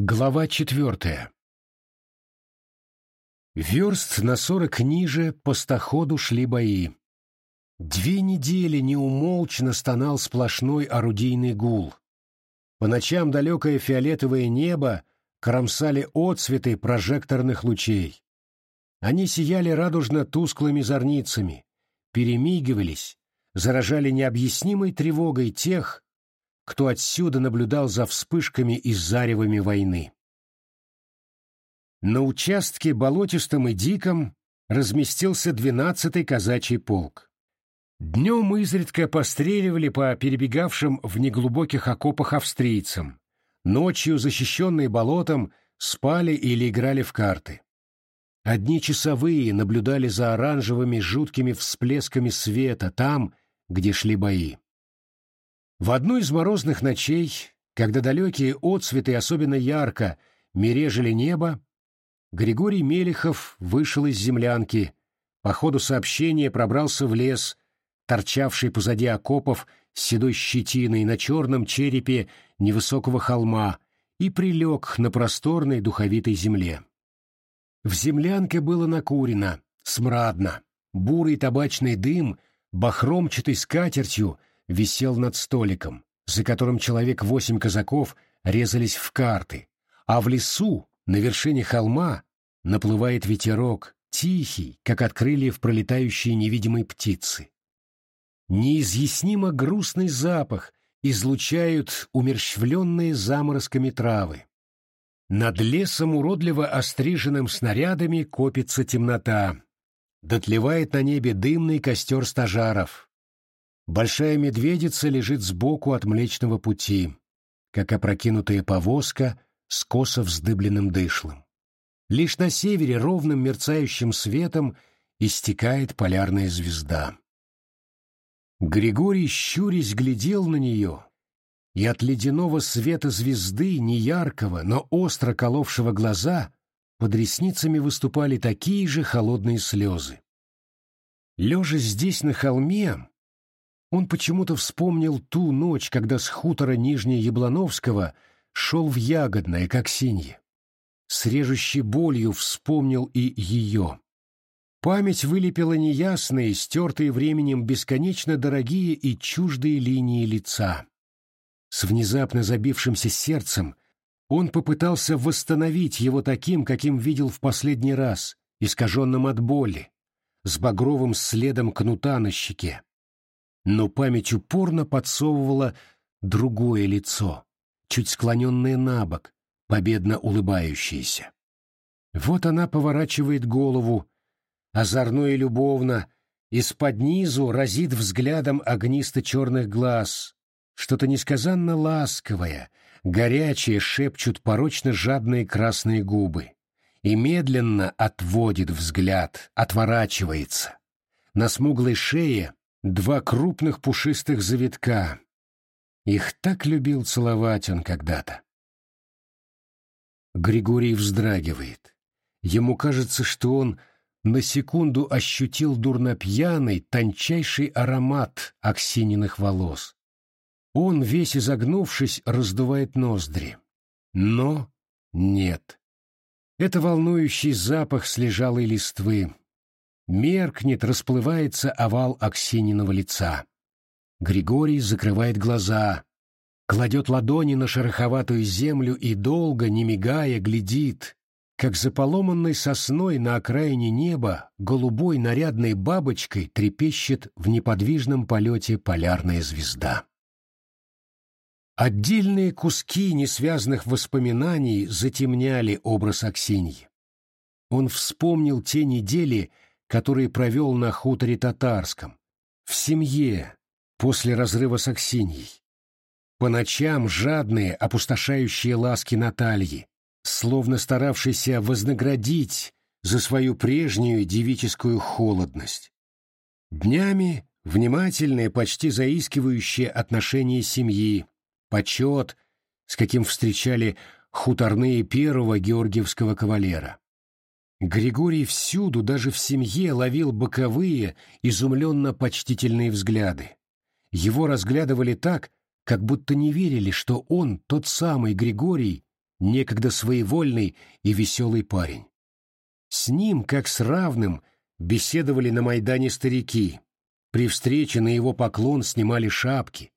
Глава четвертая. Верст на сорок ниже по стоходу шли бои. Две недели неумолчно стонал сплошной орудийный гул. По ночам далекое фиолетовое небо кромсали отцветы прожекторных лучей. Они сияли радужно-тусклыми зорницами, перемигивались, заражали необъяснимой тревогой тех, кто отсюда наблюдал за вспышками и заревами войны. На участке болотистом и диком разместился двенадцатый казачий полк. Днем изредка постреливали по перебегавшим в неглубоких окопах австрийцам, ночью, защищенные болотом, спали или играли в карты. Одни часовые наблюдали за оранжевыми жуткими всплесками света там, где шли бои. В одну из морозных ночей, когда далекие отцветы особенно ярко мережили небо, Григорий Мелехов вышел из землянки, по ходу сообщения пробрался в лес, торчавший позади окопов с седой щетиной на черном черепе невысокого холма, и прилег на просторной духовитой земле. В землянке было накурено, смрадно, бурый табачный дым бахромчатой скатертью висел над столиком, за которым человек восемь казаков резались в карты, а в лесу, на вершине холма, наплывает ветерок, тихий, как от крыльев пролетающие невидимые птицы. Неизъяснимо грустный запах излучают умерщвленные заморозками травы. Над лесом, уродливо остриженным снарядами, копится темнота. Дотлевает на небе дымный костер стажаров. Большая медведица лежит сбоку от Млечного Пути, как опрокинутая повозка с косо вздыбленным дышлом. Лишь на севере ровным мерцающим светом истекает полярная звезда. Григорий, щурясь, глядел на нее, и от ледяного света звезды, неяркого, но остро коловшего глаза, под ресницами выступали такие же холодные слезы. Лежа здесь на холме, он почему-то вспомнил ту ночь, когда с хутора Нижней Яблановского шел в Ягодное, как синье. С режущей болью вспомнил и ее. Память вылепила неясные, стертые временем бесконечно дорогие и чуждые линии лица. С внезапно забившимся сердцем он попытался восстановить его таким, каким видел в последний раз, искаженным от боли, с багровым следом кнута на щеке но память упорно подсовывала другое лицо, чуть склоненное на бок, победно улыбающееся. Вот она поворачивает голову, озорно и любовно, из-под низу разит взглядом огнисто-черных глаз, что-то несказанно ласковое, горячее шепчут порочно жадные красные губы, и медленно отводит взгляд, отворачивается. На смуглой шее два крупных пушистых завитка. Их так любил целовать он когда-то. Григорий вздрагивает. Ему кажется, что он на секунду ощутил дурнопьяный, тончайший аромат Аксининых волос. Он, весь изогнувшись, раздувает ноздри. Но нет. Это волнующий запах слежалой листвы, Меркнет, расплывается овал Аксининого лица. Григорий закрывает глаза, кладет ладони на шероховатую землю и долго, не мигая, глядит, как за поломанной сосной на окраине неба голубой нарядной бабочкой трепещет в неподвижном полете полярная звезда. Отдельные куски несвязанных воспоминаний затемняли образ Аксиньи. Он вспомнил те недели, который провел на хуторе татарском, в семье, после разрыва с Аксиньей. По ночам жадные, опустошающие ласки Натальи, словно старавшийся вознаградить за свою прежнюю девическую холодность. Днями внимательные, почти заискивающие отношения семьи, почет, с каким встречали хуторные первого георгиевского кавалера. Григорий всюду, даже в семье, ловил боковые, изумленно-почтительные взгляды. Его разглядывали так, как будто не верили, что он, тот самый Григорий, некогда своевольный и веселый парень. С ним, как с равным, беседовали на Майдане старики. При встрече на его поклон снимали шапки.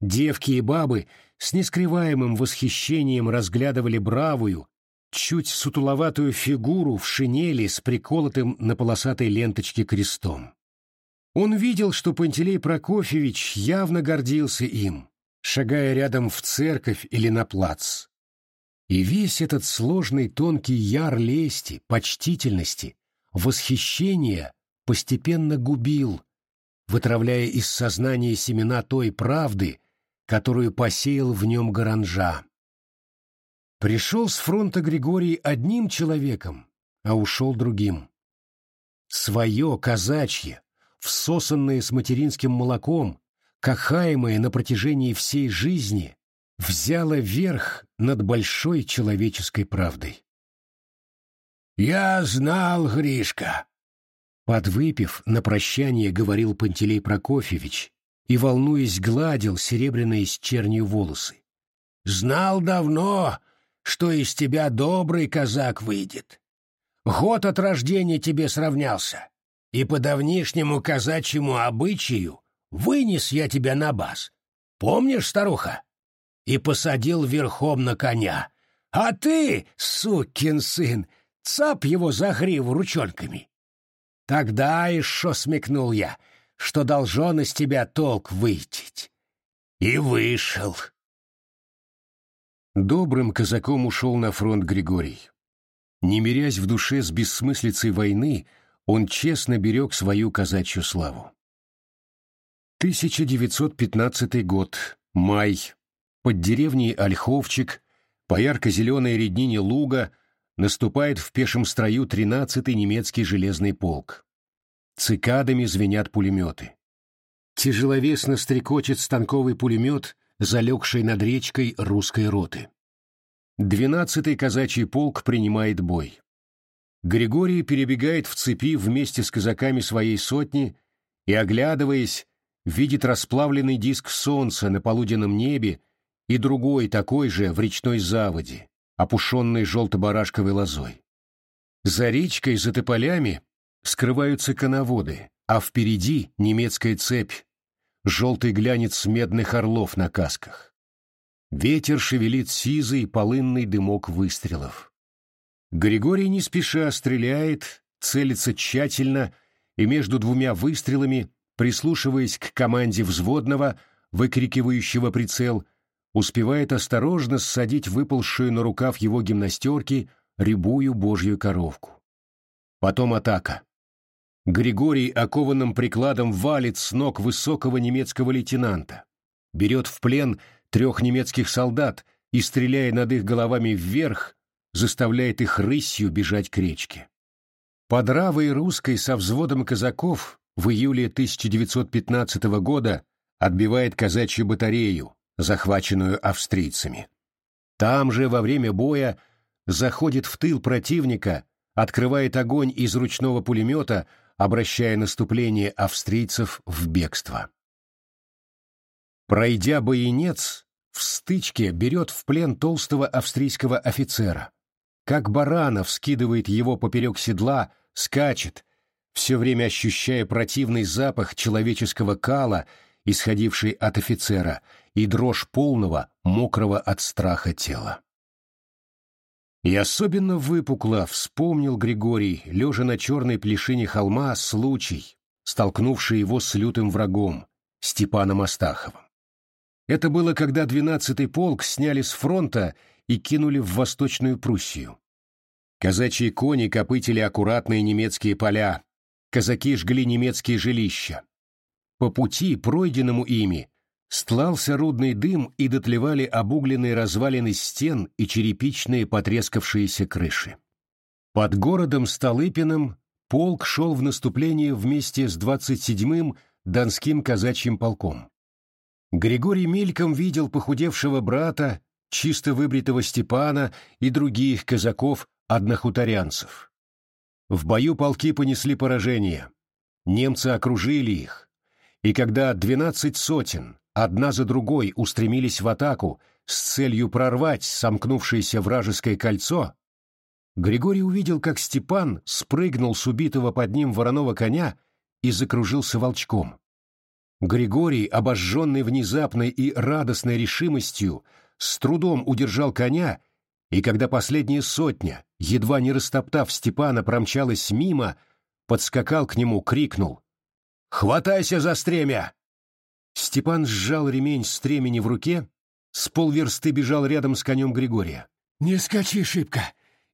Девки и бабы с нескрываемым восхищением разглядывали бравую, чуть сутуловатую фигуру в шинели с приколотым на полосатой ленточке крестом. Он видел, что Пантелей Прокофьевич явно гордился им, шагая рядом в церковь или на плац. И весь этот сложный тонкий яр лести, почтительности, восхищения постепенно губил, вытравляя из сознания семена той правды, которую посеял в нем Гаранжа. Пришел с фронта Григорий одним человеком, а ушел другим. Свое казачье, всосанное с материнским молоком, кахаемое на протяжении всей жизни, взяло верх над большой человеческой правдой. «Я знал, Гришка!» Подвыпив, на прощание говорил Пантелей Прокофьевич и, волнуясь, гладил серебряные с чернью волосы. «Знал давно, что из тебя добрый казак выйдет. Год от рождения тебе сравнялся, и по давнишнему казачьему обычаю вынес я тебя на баз. Помнишь, старуха? И посадил верхом на коня. А ты, сукин сын, цап его за гриву ручонками. Тогда шо смекнул я, что должен из тебя толк выйти. И вышел. Добрым казаком ушел на фронт Григорий. Не мирясь в душе с бессмыслицей войны, он честно берег свою казачью славу. 1915 год, май. Под деревней Ольховчик, по ярко-зеленой реднине луга, наступает в пешем строю 13-й немецкий железный полк. Цикадами звенят пулеметы. Тяжеловесно стрекочет станковый пулемет, залегший над речкой русской роты. Двенадцатый казачий полк принимает бой. Григорий перебегает в цепи вместе с казаками своей сотни и, оглядываясь, видит расплавленный диск солнца на полуденном небе и другой такой же в речной заводе, опушенной желто-барашковой лозой. За речкой, за тополями скрываются коноводы, а впереди немецкая цепь, желтый глянец медных орлов на касках. Ветер шевелит сизый полынный дымок выстрелов. Григорий не спеша стреляет, целится тщательно и между двумя выстрелами, прислушиваясь к команде взводного, выкрикивающего прицел, успевает осторожно ссадить выползшую на рукав его гимнастерки рябую божью коровку. Потом атака. Григорий окованным прикладом валит с ног высокого немецкого лейтенанта, берет в плен трех немецких солдат и, стреляя над их головами вверх, заставляет их рысью бежать к речке. Под Равой русской со взводом казаков в июле 1915 года отбивает казачью батарею, захваченную австрийцами. Там же во время боя заходит в тыл противника, открывает огонь из ручного пулемета, обращая наступление австрийцев в бегство. Пройдя боенец, в стычке берет в плен толстого австрийского офицера. Как баранов скидывает его поперек седла, скачет, все время ощущая противный запах человеческого кала, исходивший от офицера, и дрожь полного, мокрого от страха тела. И особенно выпукло вспомнил Григорий, лежа на черной плешине холма, случай, столкнувший его с лютым врагом, Степаном Астаховым. Это было, когда двенадцатый полк сняли с фронта и кинули в Восточную Пруссию. Казачьи кони копытили аккуратные немецкие поля, казаки жгли немецкие жилища. По пути, пройденному ими, Стлался рудный дым и дотлевали обугленные развалины стен и черепичные потрескавшиеся крыши. Под городом Столыпиным полк шел в наступление вместе с 27-м Донским казачьим полком. Григорий мельком видел похудевшего брата, чисто выбритого Степана и других казаков-однохуторянцев. В бою полки понесли поражение. Немцы окружили их, и когда двенадцать сотен, одна за другой устремились в атаку с целью прорвать сомкнувшееся вражеское кольцо, Григорий увидел, как Степан спрыгнул с убитого под ним вороного коня и закружился волчком. Григорий, обожженный внезапной и радостной решимостью, с трудом удержал коня, и когда последняя сотня, едва не растоптав Степана, промчалась мимо, подскакал к нему, крикнул «Хватайся за стремя!» Степан сжал ремень стремени в руке, с полверсты бежал рядом с конем Григория. «Не скачи, шибко!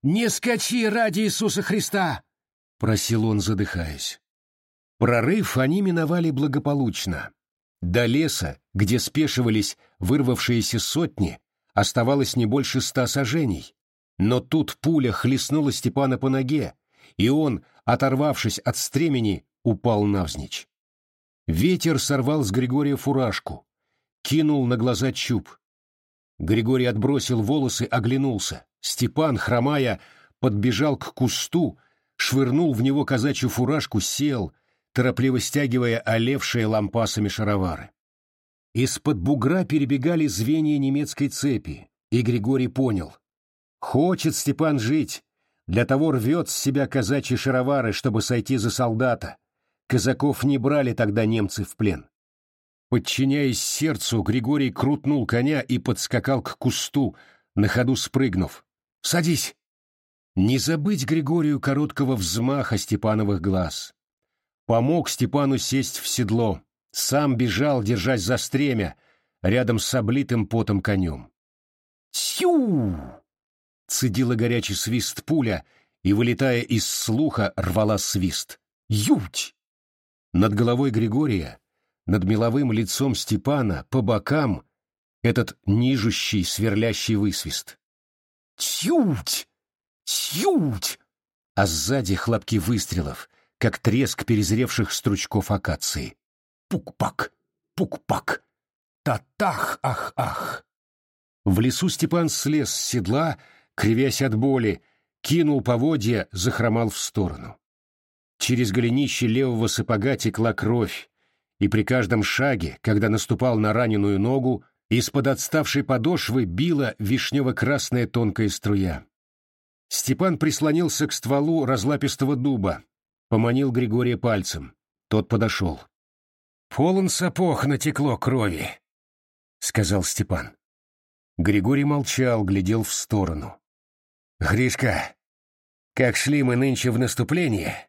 Не скачи ради Иисуса Христа!» — просил он, задыхаясь. Прорыв они миновали благополучно. До леса, где спешивались вырвавшиеся сотни, оставалось не больше ста сажений. Но тут пуля хлестнула Степана по ноге, и он, оторвавшись от стремени, упал навзничь. Ветер сорвал с Григория фуражку, кинул на глаза чуб. Григорий отбросил волосы, оглянулся. Степан, хромая, подбежал к кусту, швырнул в него казачью фуражку, сел, торопливо стягивая олевшие лампасами шаровары. Из-под бугра перебегали звенья немецкой цепи, и Григорий понял. Хочет Степан жить, для того рвет с себя казачьи шаровары, чтобы сойти за солдата, Казаков не брали тогда немцы в плен. Подчиняясь сердцу, Григорий крутнул коня и подскакал к кусту, на ходу спрыгнув. «Садись!» Не забыть Григорию короткого взмаха Степановых глаз. Помог Степану сесть в седло, сам бежал, держась за стремя, рядом с облитым потом конем. «Тью!» — цедила горячий свист пуля, и, вылетая из слуха, рвала свист. «Ють!» Над головой Григория, над меловым лицом Степана, по бокам этот нижущий, сверлящий высвист. «Тють! Тють!» А сзади хлопки выстрелов, как треск перезревших стручков акации. Пук-пак! Пук-пак! Та-тах-ах-ах! В лесу Степан слез с седла, кривясь от боли, кинул поводья, захромал в сторону. Через голенище левого сапога текла кровь, и при каждом шаге, когда наступал на раненую ногу, из-под отставшей подошвы била вишнево-красная тонкая струя. Степан прислонился к стволу разлапистого дуба, поманил Григория пальцем. Тот подошел. «Полон сапог натекло крови», — сказал Степан. Григорий молчал, глядел в сторону. «Гришка, как шли мы нынче в наступление,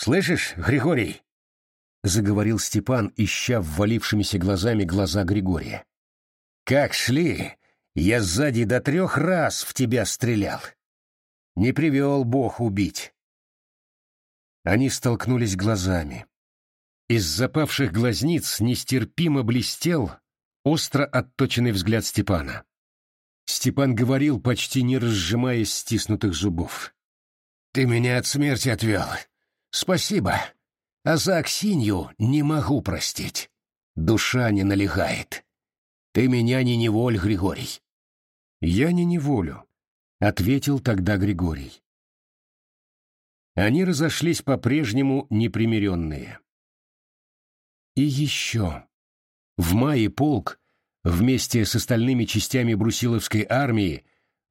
«Слышишь, Григорий?» — заговорил Степан, ища ввалившимися глазами глаза Григория. «Как шли, я сзади до трех раз в тебя стрелял. Не привел Бог убить». Они столкнулись глазами. Из запавших глазниц нестерпимо блестел остро отточенный взгляд Степана. Степан говорил, почти не разжимая стиснутых зубов. «Ты меня от смерти отвел. Спасибо. А за Аксинью не могу простить. Душа не налегает. Ты меня не неволь, Григорий. Я не неволю, — ответил тогда Григорий. Они разошлись по-прежнему непримиренные. И еще. В мае полк вместе с остальными частями Брусиловской армии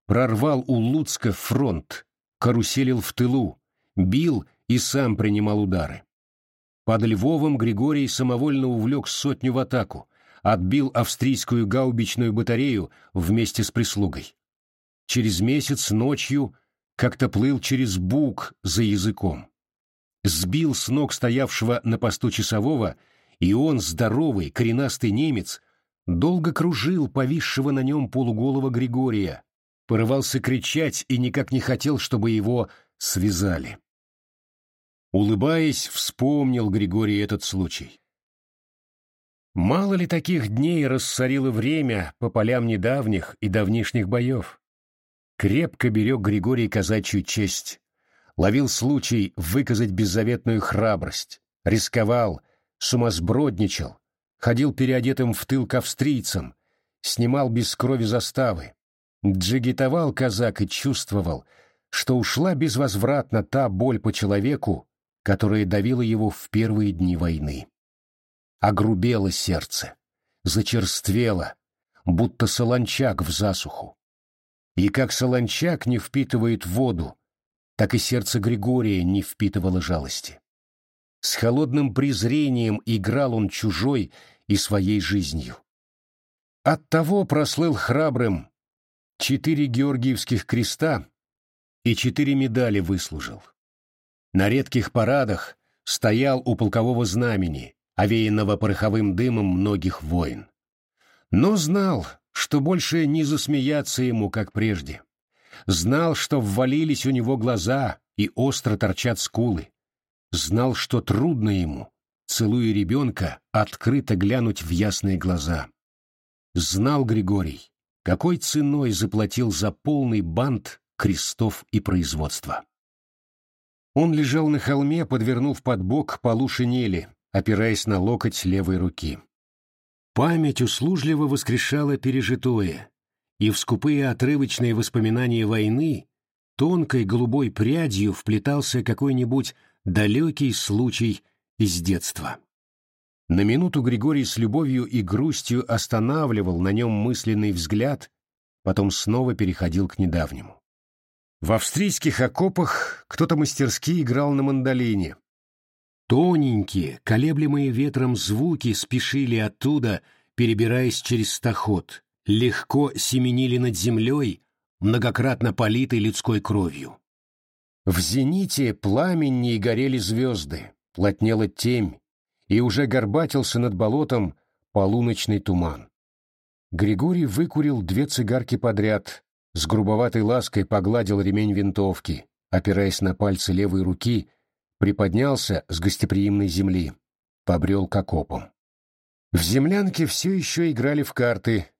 прорвал у Луцка фронт, каруселил в тылу, бил и сам принимал удары. Под Львовом Григорий самовольно увлек сотню в атаку, отбил австрийскую гаубичную батарею вместе с прислугой. Через месяц ночью как-то плыл через Буг за языком. Сбил с ног стоявшего на посту часового, и он, здоровый, коренастый немец, долго кружил повисшего на нем полуголого Григория, порывался кричать и никак не хотел, чтобы его связали. Улыбаясь, вспомнил Григорий этот случай. Мало ли таких дней рассорило время по полям недавних и давнишних боев. Крепко берег Григорий казачью честь, ловил случай выказать беззаветную храбрость, рисковал, сумасбродничал, ходил переодетым в тыл к австрийцам, снимал без крови заставы, джигитовал казак и чувствовал, что ушла безвозвратно та боль по человеку, которое давило его в первые дни войны. Огрубело сердце, зачерствела, будто солончак в засуху. И как солончак не впитывает воду, так и сердце Григория не впитывало жалости. С холодным презрением играл он чужой и своей жизнью. Оттого прослыл храбрым, четыре георгиевских креста и четыре медали выслужил. На редких парадах стоял у полкового знамени, овеянного пороховым дымом многих войн. Но знал, что больше не засмеяться ему, как прежде. Знал, что ввалились у него глаза и остро торчат скулы. Знал, что трудно ему, целуя ребенка, открыто глянуть в ясные глаза. Знал Григорий, какой ценой заплатил за полный бант крестов и производства. Он лежал на холме, подвернув под бок полу шинели, опираясь на локоть левой руки. Память услужливо воскрешала пережитое, и в скупые отрывочные воспоминания войны тонкой голубой прядью вплетался какой-нибудь далекий случай из детства. На минуту Григорий с любовью и грустью останавливал на нем мысленный взгляд, потом снова переходил к недавнему. В австрийских окопах кто-то мастерски играл на мандолине. Тоненькие, колеблемые ветром звуки спешили оттуда, перебираясь через стоход, легко семенили над землей, многократно политой людской кровью. В зените пламенней горели звезды, плотнела темь, и уже горбатился над болотом полуночный туман. Григорий выкурил две цигарки подряд, с грубоватой лаской погладил ремень винтовки, опираясь на пальцы левой руки, приподнялся с гостеприимной земли, побрел к окопам. В землянке все еще играли в карты.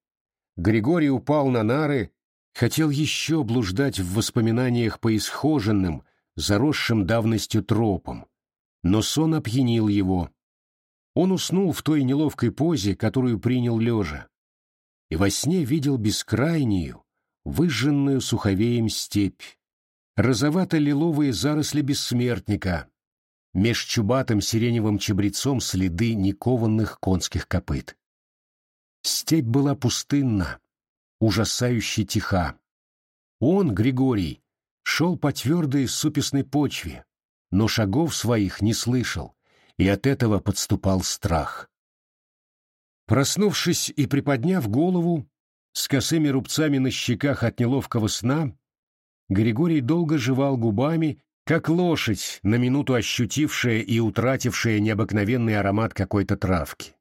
Григорий упал на нары, хотел еще блуждать в воспоминаниях по исхоженным, заросшим давностью тропам, но сон опьянил его, он уснул в той неловкой позе, которую принял лежа, и во сне видел бескрайнюю, выжженную суховеем степь, розовато-лиловые заросли бессмертника, меж чубатым сиреневым чабрецом следы никованных конских копыт. Степь была пустынна, ужасающе тиха. Он, Григорий, шел по твердой супесной почве, но шагов своих не слышал, и от этого подступал страх. Проснувшись и приподняв голову, с косыми рубцами на щеках от неловкого сна, Григорий долго жевал губами, как лошадь, на минуту ощутившая и утратившая необыкновенный аромат какой-то травки.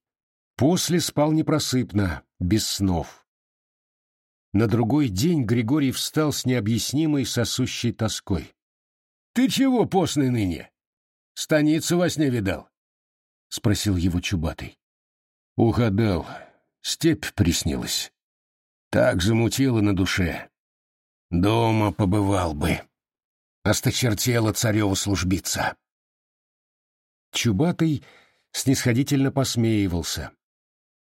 После спал непросыпно, без снов. На другой день Григорий встал с необъяснимой сосущей тоской. — Ты чего постный ныне? Станицу во сне видал? — спросил его Чубатый. — Угадал. Степь приснилась. Так замутило на душе. Дома побывал бы. Осточертела цареву службица. Чубатый снисходительно посмеивался.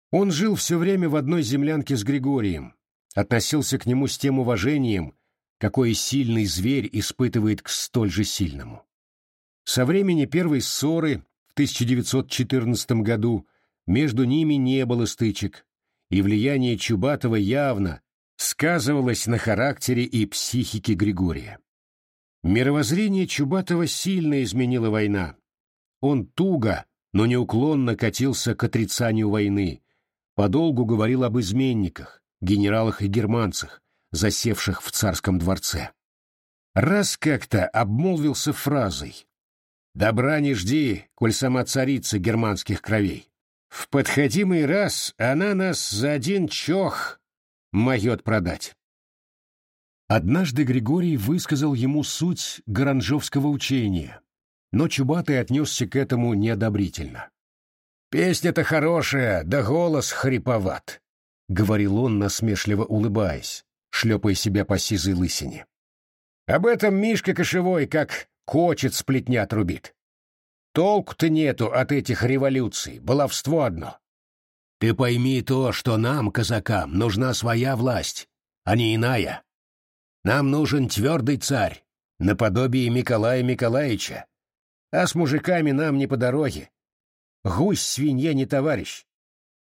Он жил все время в одной землянке с Григорием, относился к нему с тем уважением, какой сильный зверь испытывает к столь же сильному. Со времени первой ссоры в 1914 году между ними не было стычек, и влияние Чубатова явно сказывалось на характере и психике Григория. Мировоззрение Чубатова сильно изменила война. Он туго, но неуклонно катился к отрицанию войны, подолгу говорил об изменниках, генералах и германцах, засевших в царском дворце. Раз как-то обмолвился фразой Добра не жди, коль сама царица германских кровей. В подходимый раз она нас за один чох могет продать. Однажды Григорий высказал ему суть гаранжовского учения, но Чубатый отнесся к этому неодобрительно. «Песня-то хорошая, да голос хриповат», — говорил он, насмешливо улыбаясь, шлепая себя по сизой лысине. «Об этом Мишка Кошевой как Кочет сплетня трубит. Толку-то нету от этих революций, баловство одно. Ты пойми то, что нам, казакам, нужна своя власть, а не иная. Нам нужен твердый царь, наподобие Николая Николаевича. А с мужиками нам не по дороге. Гусь свинье не товарищ.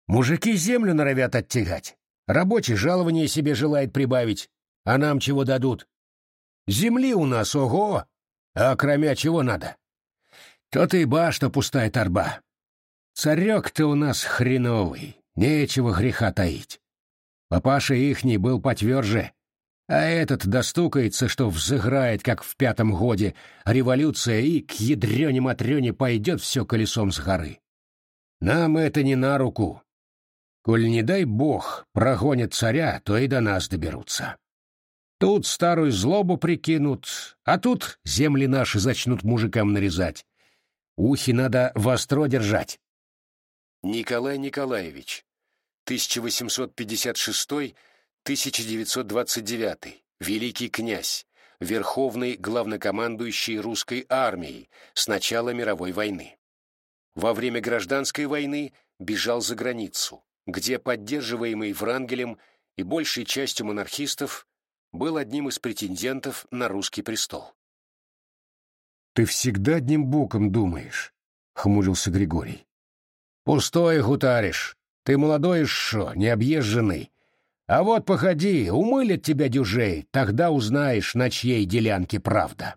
Мужики землю норовят оттягать. Рабочий жалование себе желает прибавить. А нам чего дадут? Земли у нас, ого! А кроме чего надо? То-то и башта пустая торба. Царек-то у нас хреновый, нечего греха таить. Папаша ихний был потверже, а этот достукается, что взыграет, как в пятом годе, революция, и к ядрене-матрёне пойдет все колесом с горы. Нам это не на руку. Коль не дай бог прогонят царя, то и до нас доберутся. Тут старую злобу прикинут, а тут земли наши зачнут мужикам нарезать. Ухи надо востро держать. Николай Николаевич, 1856-1929, великий князь, верховный главнокомандующий русской армией с начала мировой войны. Во время гражданской войны бежал за границу, где поддерживаемый Врангелем и большей частью монархистов был одним из претендентов на русский престол. «Ты всегда одним боком думаешь», — хмурился Григорий. «Пустое гутаришь. Ты молодой шо, необъезженный. А вот походи, умылят тебя дюжей, тогда узнаешь, на чьей делянке правда».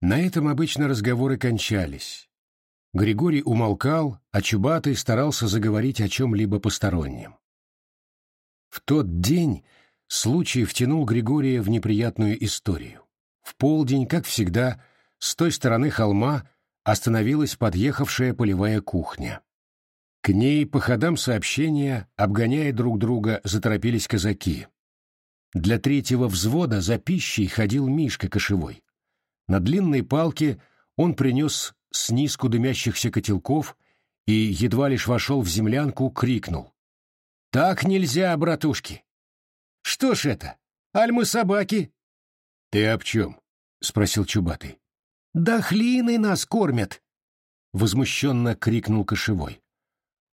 На этом обычно разговоры кончались. Григорий умолкал, а Чубатый старался заговорить о чем-либо постороннем. В тот день случай втянул Григория в неприятную историю. В полдень, как всегда, с той стороны холма остановилась подъехавшая полевая кухня. К ней по ходам сообщения, обгоняя друг друга, заторопились казаки. Для третьего взвода за пищей ходил Мишка Кошевой. На длинной палке он принес снизку дымящихся котелков и, едва лишь вошел в землянку, крикнул. «Так нельзя, братушки!» «Что ж это? Аль мы собаки?» «Ты об чем?» — спросил Чубатый. «Да хлины нас кормят!» — возмущенно крикнул Кошевой.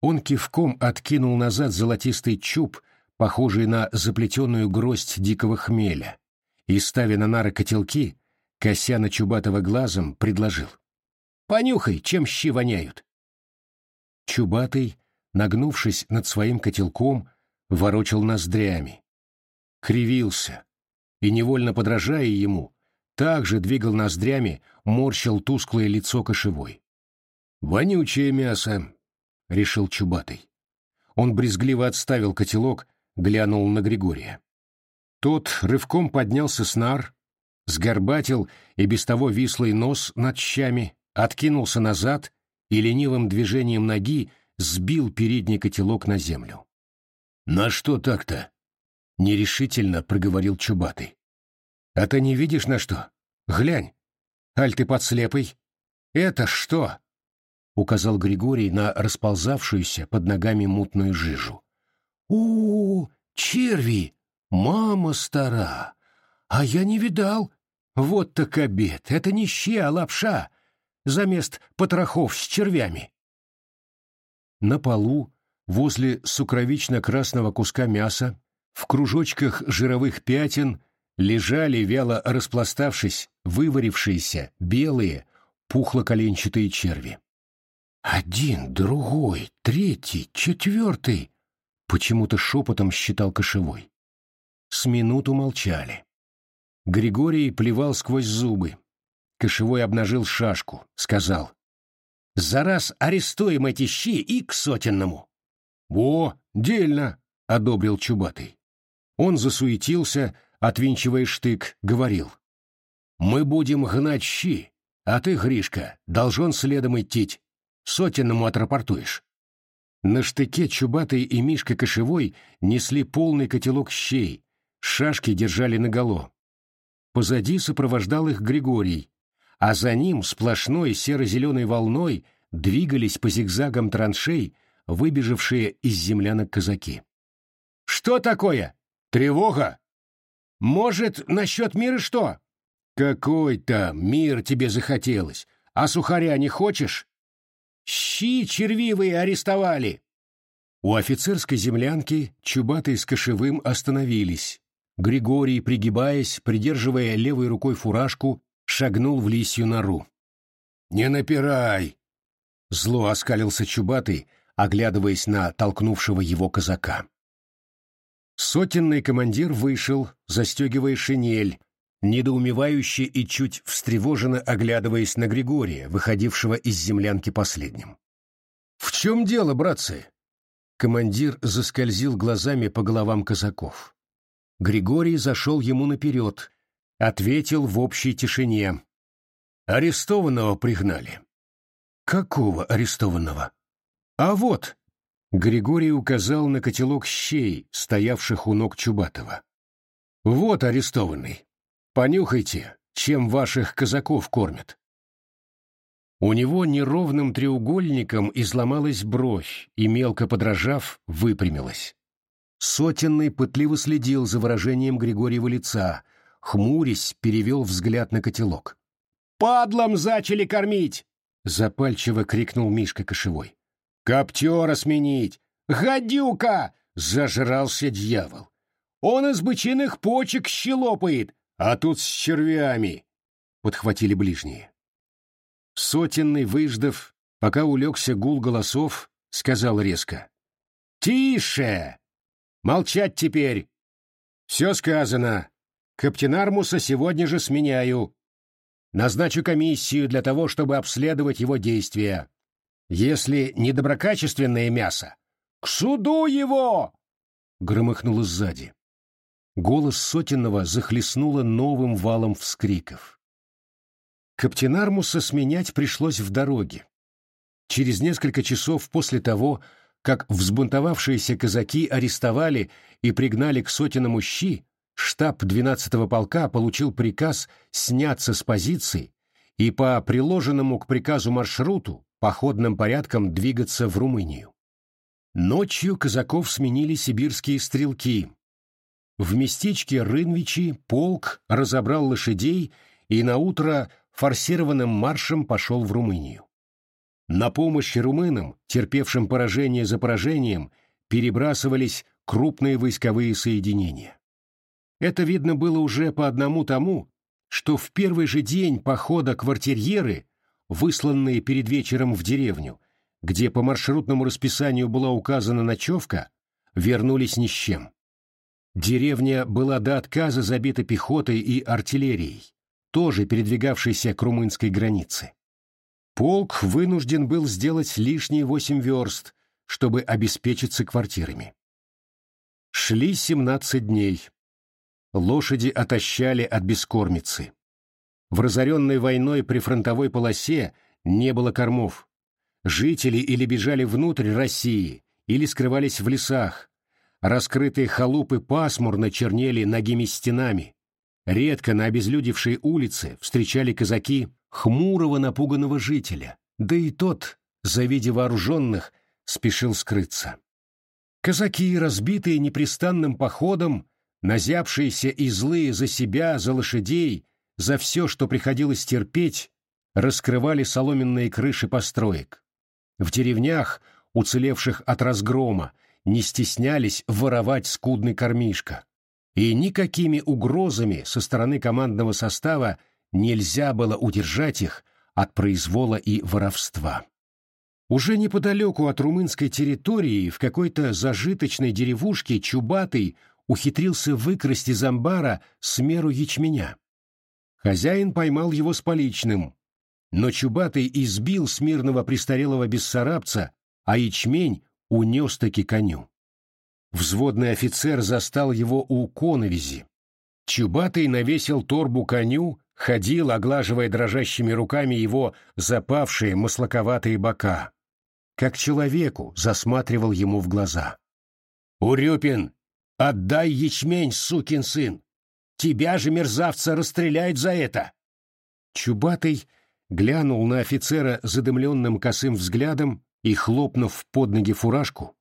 Он кивком откинул назад золотистый чуб, похожий на заплетенную гроздь дикого хмеля, и, ставя на нары котелки, кося на Чубатого глазом, предложил. Понюхай, чем щи воняют. Чубатый, нагнувшись над своим котелком, ворочал ноздрями. Кривился и, невольно подражая ему, также двигал ноздрями, морщил тусклое лицо кошевой. «Вонючее мясо», — решил Чубатый. Он брезгливо отставил котелок, глянул на Григория. Тот рывком поднялся с нар, сгорбатил и без того вислый нос над щами, откинулся назад и ленивым движением ноги сбил передний котелок на землю. «На что так-то?» — нерешительно проговорил Чубатый. «А ты не видишь на что? Глянь! Аль ты подслепый! Это что?» — указал Григорий на расползавшуюся под ногами мутную жижу. у, -у, черви! Мама стара! А я не видал! Вот так обед! Это не щи, а лапша! замест потрохов с червями. На полу, возле сукровично-красного куска мяса, в кружочках жировых пятен лежали, вяло распластавшись, выварившиеся, белые, пухло-коленчатые черви. «Один, другой, третий, четвертый!» — почему-то шепотом считал кошевой. С минуту молчали. Григорий плевал сквозь зубы, Кошевой обнажил шашку, сказал. «За раз арестуем эти щи и к сотенному». «Во, дельно!» — одобрил Чубатый. Он засуетился, отвинчивая штык, говорил. «Мы будем гнать щи, а ты, Гришка, должен следом идти. Сотенному отрапортуешь». На штыке Чубатый и Мишка Кошевой несли полный котелок щей, шашки держали наголо. Позади сопровождал их Григорий, а за ним сплошной серо-зеленой волной двигались по зигзагам траншей выбежавшие из землянок казаки. «Что такое? Тревога? Может, насчет мира что?» «Какой там мир тебе захотелось? А сухаря не хочешь?» «Щи червивые арестовали!» У офицерской землянки Чубатый с Кошевым остановились. Григорий, пригибаясь, придерживая левой рукой фуражку, шагнул в лисью нору. «Не напирай!» Зло оскалился Чубатый, оглядываясь на толкнувшего его казака. Сотенный командир вышел, застегивая шинель, недоумевающе и чуть встревоженно оглядываясь на Григория, выходившего из землянки последним. «В чем дело, братцы?» Командир заскользил глазами по головам казаков. Григорий зашел ему наперед, ответил в общей тишине. «Арестованного пригнали». «Какого арестованного?» «А вот!» — Григорий указал на котелок щей, стоявших у ног Чубатова. «Вот арестованный. Понюхайте, чем ваших казаков кормят». У него неровным треугольником изломалась бровь и, мелко подражав, выпрямилась. Сотенный пытливо следил за выражением Григорьева лица, хмурясь, перевел взгляд на котелок. «Падлом зачали кормить!» — запальчиво крикнул Мишка Кошевой. «Коптера сменить! Гадюка!» — зажрался дьявол. «Он из бычиных почек щелопает, а тут с червями!» — подхватили ближние. Сотенный, выждав, пока улегся гул голосов, сказал резко. «Тише! Молчать теперь! Все сказано. Каптенармуса сегодня же сменяю. Назначу комиссию для того, чтобы обследовать его действия. Если недоброкачественное мясо, к суду его!» Громыхнуло сзади. Голос Сотенного захлестнуло новым валом вскриков. Каптенармуса сменять пришлось в дороге. Через несколько часов после того, как взбунтовавшиеся казаки арестовали и пригнали к сотенному щи, штаб 12-го полка получил приказ сняться с позиций и по приложенному к приказу маршруту походным порядком двигаться в Румынию. Ночью казаков сменили сибирские стрелки. В местечке Рынвичи полк разобрал лошадей и наутро форсированным маршем пошел в Румынию. На помощь румынам, терпевшим поражение за поражением, перебрасывались крупные войсковые соединения. Это видно было уже по одному тому, что в первый же день похода квартирьеры, высланные перед вечером в деревню, где по маршрутному расписанию была указана ночевка, вернулись ни с чем. Деревня была до отказа забита пехотой и артиллерией тоже передвигавшийся к румынской границе. Полк вынужден был сделать лишние восемь верст, чтобы обеспечиться квартирами. Шли семнадцать дней. Лошади отощали от бескормицы. В разоренной войной при фронтовой полосе не было кормов. Жители или бежали внутрь России, или скрывались в лесах. Раскрытые халупы пасмурно чернели ногими стенами. Редко на обезлюдевшей улице встречали казаки хмурого напуганного жителя, да и тот, завидя вооруженных, спешил скрыться. Казаки, разбитые непрестанным походом, назявшиеся и злые за себя, за лошадей, за все, что приходилось терпеть, раскрывали соломенные крыши построек. В деревнях, уцелевших от разгрома, не стеснялись воровать скудный кормишко и никакими угрозами со стороны командного состава нельзя было удержать их от произвола и воровства. Уже неподалеку от румынской территории в какой-то зажиточной деревушке Чубатый ухитрился выкрасть из амбара смеру ячменя. Хозяин поймал его с поличным, но Чубатый избил смирного престарелого бессарабца, а ячмень унес-таки коню. Взводный офицер застал его у коновизи. Чубатый навесил торбу коню, ходил, оглаживая дрожащими руками его запавшие маслаковатые бока. Как человеку засматривал ему в глаза. «Урюпин, отдай ячмень, сукин сын! Тебя же, мерзавца, расстреляют за это!» Чубатый глянул на офицера задымленным косым взглядом и, хлопнув под ноги фуражку,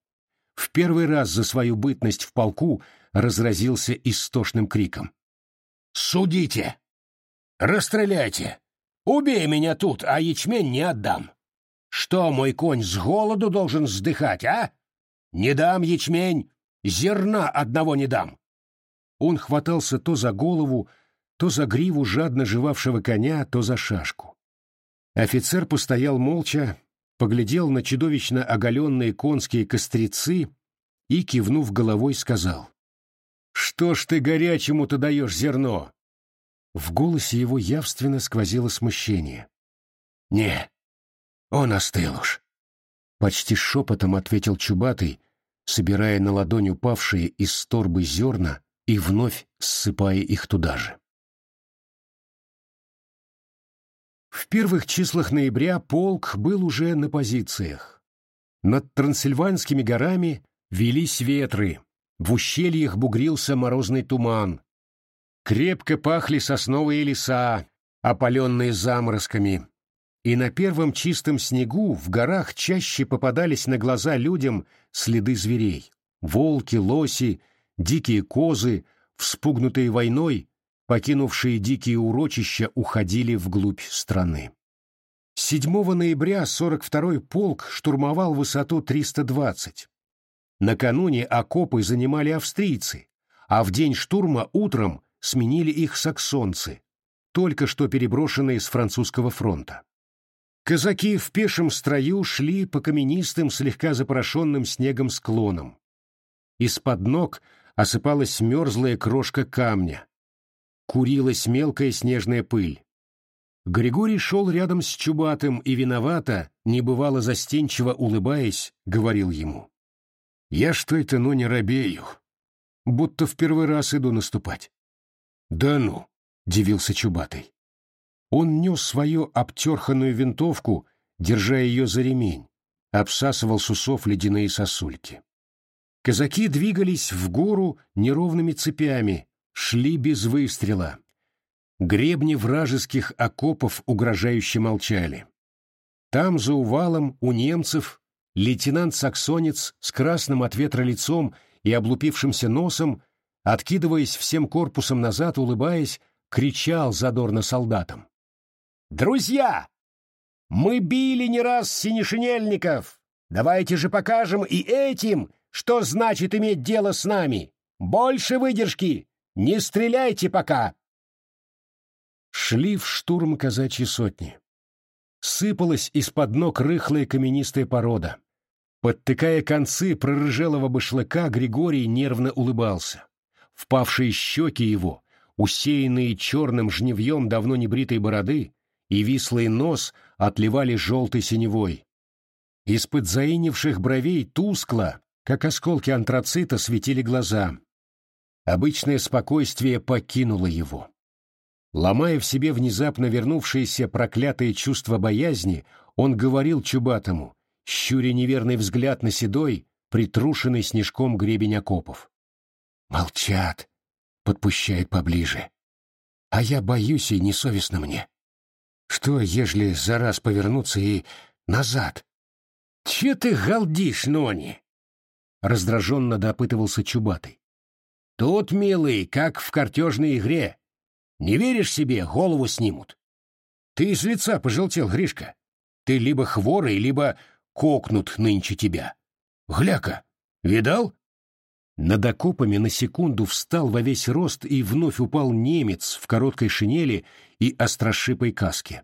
в первый раз за свою бытность в полку разразился истошным криком. «Судите! Расстреляйте! Убей меня тут, а ячмень не отдам! Что мой конь с голоду должен вздыхать, а? Не дам ячмень, зерна одного не дам!» Он хватался то за голову, то за гриву жадно жевавшего коня, то за шашку. Офицер постоял молча, поглядел на чудовищно оголенные конские кострицы и, кивнув головой, сказал. «Что ж ты горячему-то даешь зерно?» В голосе его явственно сквозило смущение. «Не, он остыл уж», — почти шепотом ответил Чубатый, собирая на ладонь упавшие из торбы зерна и вновь ссыпая их туда же. В первых числах ноября полк был уже на позициях. Над Трансильванскими горами велись ветры, в ущельях бугрился морозный туман. Крепко пахли сосновые леса, опаленные заморозками. И на первом чистом снегу в горах чаще попадались на глаза людям следы зверей. Волки, лоси, дикие козы, вспугнутые войной, покинувшие дикие урочища, уходили вглубь страны. 7 ноября 42-й полк штурмовал высоту 320. Накануне окопы занимали австрийцы, а в день штурма утром сменили их саксонцы, только что переброшенные с французского фронта. Казаки в пешем строю шли по каменистым, слегка запорошенным снегом склонам. Из-под ног осыпалась мерзлая крошка камня, курилась мелкая снежная пыль. Григорий шел рядом с Чубатым и виновато, небывало застенчиво улыбаясь, говорил ему. «Я что это, ну, не робею, будто в первый раз иду наступать». «Да ну!» — дивился Чубатый. Он нес свою обтерханную винтовку, держа ее за ремень, обсасывал с усов ледяные сосульки. Казаки двигались в гору неровными цепями, шли без выстрела. Гребни вражеских окопов угрожающе молчали. Там, за увалом, у немцев, лейтенант-саксонец с красным от ветра лицом и облупившимся носом, откидываясь всем корпусом назад, улыбаясь, кричал задорно солдатам. «Друзья! Мы били не раз синешинельников! Давайте же покажем и этим, что значит иметь дело с нами! Больше выдержки! Не стреляйте пока!» Шли в штурм казачьи сотни. Сыпалась из-под ног рыхлая каменистая порода. Подтыкая концы прорыжелого башлыка, Григорий нервно улыбался. Впавшие щеки его, усеянные черным жневьем давно небритой бороды, и вислый нос отливали желтой синевой. Из-под заинивших бровей тускло, как осколки антрацита, светили глаза. Обычное спокойствие покинуло его. Ломая в себе внезапно вернувшееся проклятое чувство боязни, он говорил Чубатому, щуря неверный взгляд на седой, притрушенный снежком гребень окопов. «Молчат!» — подпущает поближе. «А я боюсь, и несовестно мне. Что, ежели за раз повернуться и назад?» «Че ты галдишь, Нони?» — раздраженно допытывался Чубатый. Тут, милый, как в картежной игре. Не веришь себе, голову снимут. Ты из лица пожелтел, Гришка. Ты либо хворый, либо кокнут нынче тебя. Гляка, видал? Над окопами на секунду встал во весь рост и вновь упал немец в короткой шинели и острошипой каске.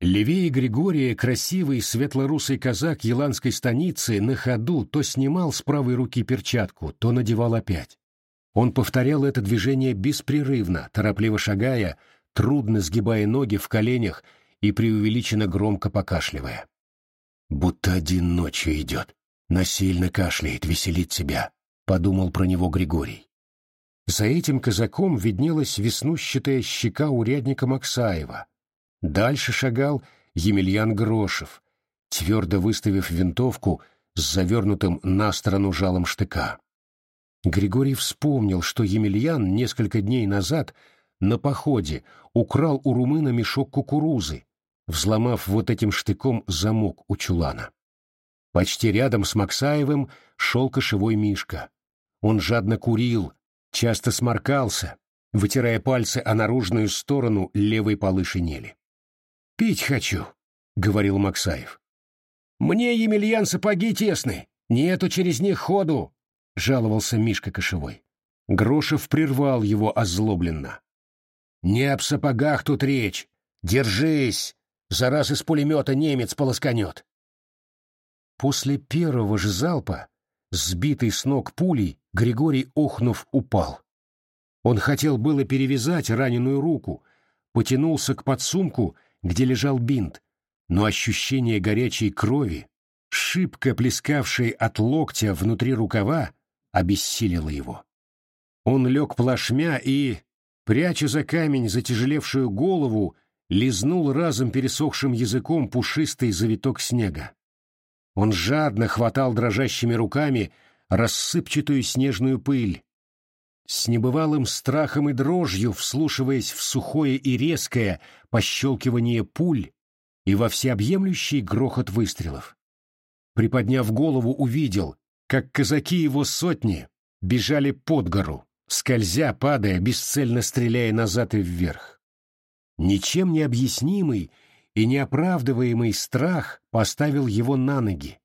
Левее Григория красивый светлорусый казак еланской станицы на ходу то снимал с правой руки перчатку, то надевал опять. Он повторял это движение беспрерывно, торопливо шагая, трудно сгибая ноги в коленях и преувеличенно громко покашливая. «Будто один ночью идет, насильно кашляет, веселит себя», — подумал про него Григорий. За этим казаком виднелась веснущатая щека урядника Максаева. Дальше шагал Емельян Грошев, твердо выставив винтовку с завернутым на сторону жалом штыка. Григорий вспомнил, что Емельян несколько дней назад на походе украл у румына мешок кукурузы, взломав вот этим штыком замок у чулана. Почти рядом с Максаевым шел кошевой Мишка. Он жадно курил, часто сморкался, вытирая пальцы о наружную сторону левой полы шинели. «Пить хочу», — говорил Максаев. «Мне, Емельян, сапоги тесны, нету через них ходу, — жаловался Мишка Кошевой. Грошев прервал его озлобленно. «Не об сапогах тут речь. Держись! За раз из пулемета немец полосканет. После первого же залпа, сбитый с ног пулей, Григорий, охнув, упал. Он хотел было перевязать раненую руку, потянулся к подсумку, где лежал бинт, но ощущение горячей крови, шибко плескавшей от локтя внутри рукава, обессилило его. Он лег плашмя и, пряча за камень затяжелевшую голову, лизнул разом пересохшим языком пушистый завиток снега. Он жадно хватал дрожащими руками рассыпчатую снежную пыль, с небывалым страхом и дрожью вслушиваясь в сухое и резкое пощелкивание пуль и во всеобъемлющий грохот выстрелов. Приподняв голову, увидел, как казаки его сотни бежали под гору, скользя, падая, бесцельно стреляя назад и вверх. Ничем не объяснимый и неоправдываемый страх поставил его на ноги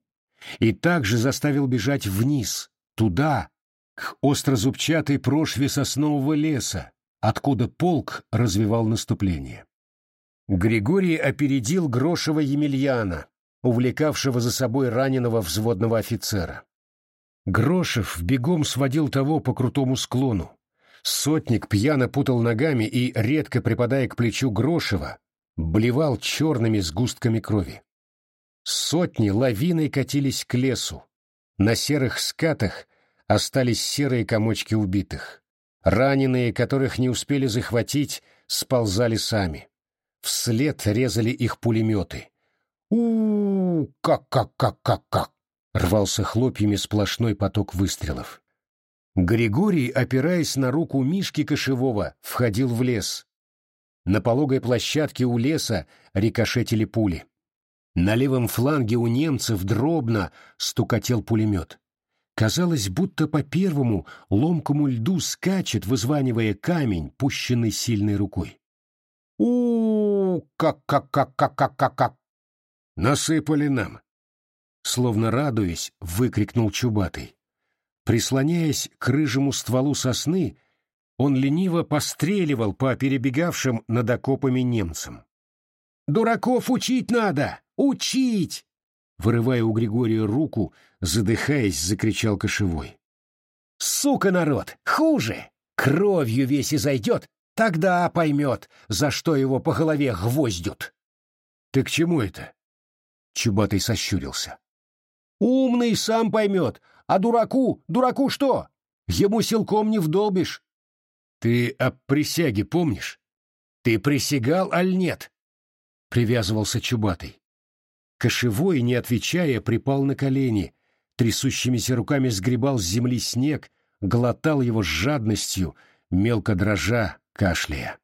и также заставил бежать вниз, туда, к острозубчатой прошве соснового леса, откуда полк развивал наступление. Григорий опередил Грошева Емельяна, увлекавшего за собой раненого взводного офицера. Грошев бегом сводил того по крутому склону. Сотник пьяно путал ногами и, редко припадая к плечу Грошева, блевал черными сгустками крови. Сотни лавиной катились к лесу. На серых скатах остались серые комочки убитых. Раненые, которых не успели захватить, сползали сами. Вслед резали их пулеметы. у как-как-как-как-как! Рвался хлопьями сплошной поток выстрелов. Григорий, опираясь на руку Мишки Кошевого, входил в лес. На пологой площадке у леса рикошетили пули. На левом фланге у немцев дробно стукотел пулемет. Казалось, будто по первому ломкому льду скачет, вызванивая камень, пущенный сильной рукой. у как-как-как-как-как-как! Насыпали нам! Словно радуясь, выкрикнул Чубатый. Прислоняясь к рыжему стволу сосны, он лениво постреливал по перебегавшим над окопами немцам. «Дураков учить надо! Учить!» Вырывая у Григория руку, задыхаясь, закричал кошевой. «Сука, народ! Хуже! Кровью весь и зайдет, тогда поймет, за что его по голове гвоздют!» «Ты к чему это?» Чубатый сощурился. «Умный сам поймет, а дураку, дураку что? Ему силком не вдолбишь!» «Ты о присяге помнишь? Ты присягал, аль нет?» Привязывался Чубатый. Кошевой, не отвечая, припал на колени, трясущимися руками сгребал с земли снег, глотал его с жадностью, мелко дрожа, кашляя.